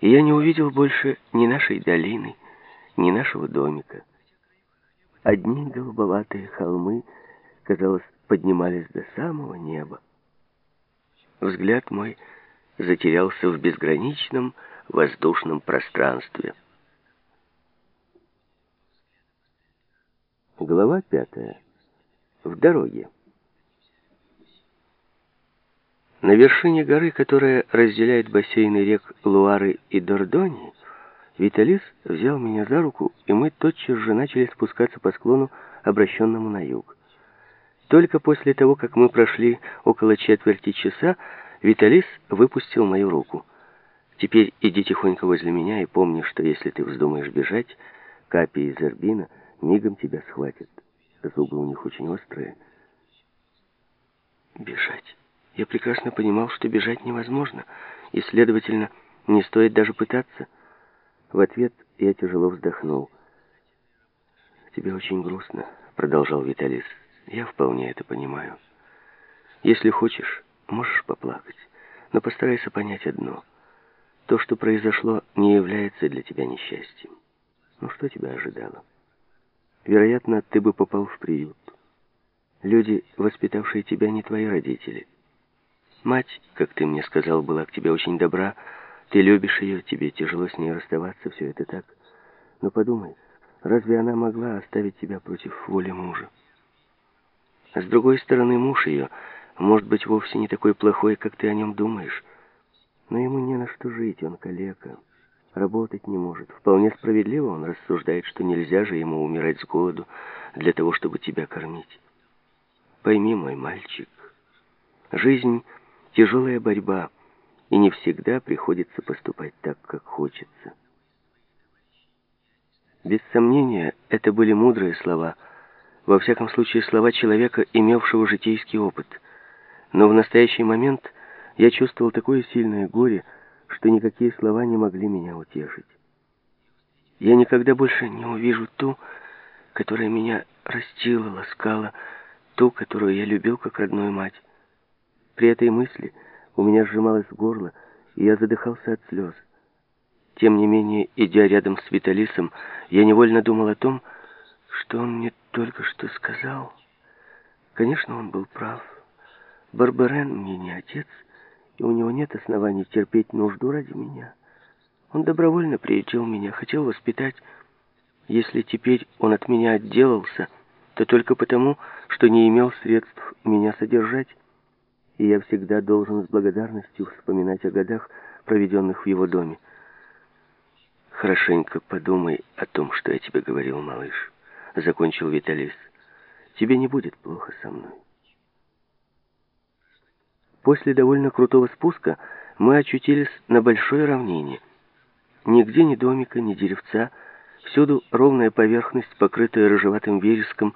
И я не увидел больше ни нашей долины, ни нашего домика. Одни голубоватые холмы, казалось, поднимались до самого неба. Взгляд мой затерялся в безграничном воздушном пространстве. Глава пятая. В дороге. На вершине горы, которая разделяет бассейны рек Луары и Дордони, Виталис взял меня за руку, и мы тотчас же начали спускаться по склону, обращенному на юг. Только после того, как мы прошли около четверти часа, Виталис выпустил мою руку. «Теперь иди тихонько возле меня и помни, что если ты вздумаешь бежать, Капи и Зербина мигом тебя схватят. Зубы у них очень острые». «Бежать?» Я прекрасно понимал, что бежать невозможно, и, следовательно, не стоит даже пытаться. В ответ я тяжело вздохнул. «Тебе очень грустно», — продолжал Виталис. «Я вполне это понимаю. Если хочешь, можешь поплакать, но постарайся понять одно. То, что произошло, не является для тебя несчастьем. Ну, что тебя ожидало? Вероятно, ты бы попал в приют. Люди, воспитавшие тебя, не твои родители». Мать, как ты мне сказал, была к тебе очень добра. Ты любишь ее, тебе тяжело с ней расставаться, все это так. Но подумай, разве она могла оставить тебя против воли мужа? С другой стороны, муж ее, может быть, вовсе не такой плохой, как ты о нем думаешь. Но ему не на что жить, он калека. Работать не может. Вполне справедливо он рассуждает, что нельзя же ему умирать с голоду для того, чтобы тебя кормить. Пойми, мой мальчик, жизнь тяжелая борьба, и не всегда приходится поступать так, как хочется. Без сомнения, это были мудрые слова, во всяком случае слова человека, имевшего житейский опыт. Но в настоящий момент я чувствовал такое сильное горе, что никакие слова не могли меня утешить. Я никогда больше не увижу ту, которая меня растила, ласкала, ту, которую я любил как родную мать. При этой мысли у меня сжималось горло, и я задыхался от слез. Тем не менее, идя рядом с Виталисом, я невольно думал о том, что он мне только что сказал. Конечно, он был прав. Барбарен мне не отец, и у него нет оснований терпеть нужду ради меня. Он добровольно приютил меня, хотел воспитать. Если теперь он от меня отделался, то только потому, что не имел средств меня содержать и я всегда должен с благодарностью вспоминать о годах, проведенных в его доме. «Хорошенько подумай о том, что я тебе говорил, малыш», — закончил Виталис. «Тебе не будет плохо со мной». После довольно крутого спуска мы очутились на большой равнине. Нигде ни домика, ни деревца, всюду ровная поверхность, покрытая рыжеватым вереском,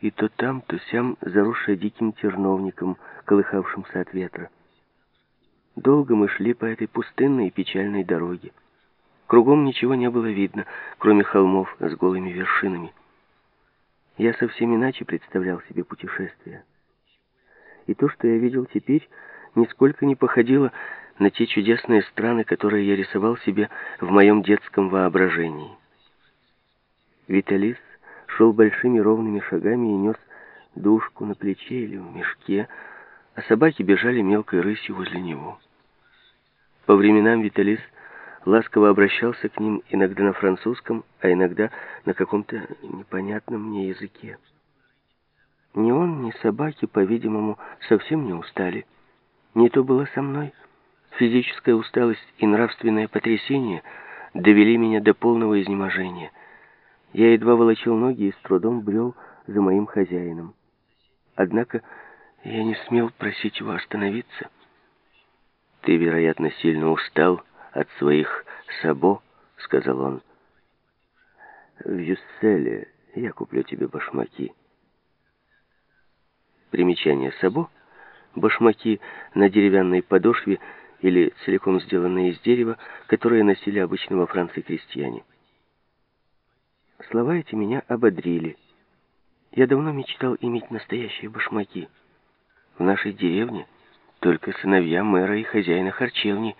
и то там, то сям заросшая диким терновником, колыхавшимся от ветра. Долго мы шли по этой пустынной и печальной дороге. Кругом ничего не было видно, кроме холмов с голыми вершинами. Я совсем иначе представлял себе путешествие. И то, что я видел теперь, нисколько не походило на те чудесные страны, которые я рисовал себе в моем детском воображении. Виталис шел большими ровными шагами и нес душку на плече или в мешке, а собаки бежали мелкой рысью возле него. По временам Виталис ласково обращался к ним иногда на французском, а иногда на каком-то непонятном мне языке. Ни он, ни собаки, по-видимому, совсем не устали. Не то было со мной. Физическая усталость и нравственное потрясение довели меня до полного изнеможения. Я едва волочил ноги и с трудом брел за моим хозяином. Однако я не смел просить его остановиться. «Ты, вероятно, сильно устал от своих сабо», — сказал он. «В Юсселе я куплю тебе башмаки». Примечание сабо — башмаки на деревянной подошве или целиком сделанные из дерева, которые носили обычно во Франции крестьяне. Слова эти меня ободрили. Я давно мечтал иметь настоящие башмаки. В нашей деревне только сыновья мэра и хозяина харчевни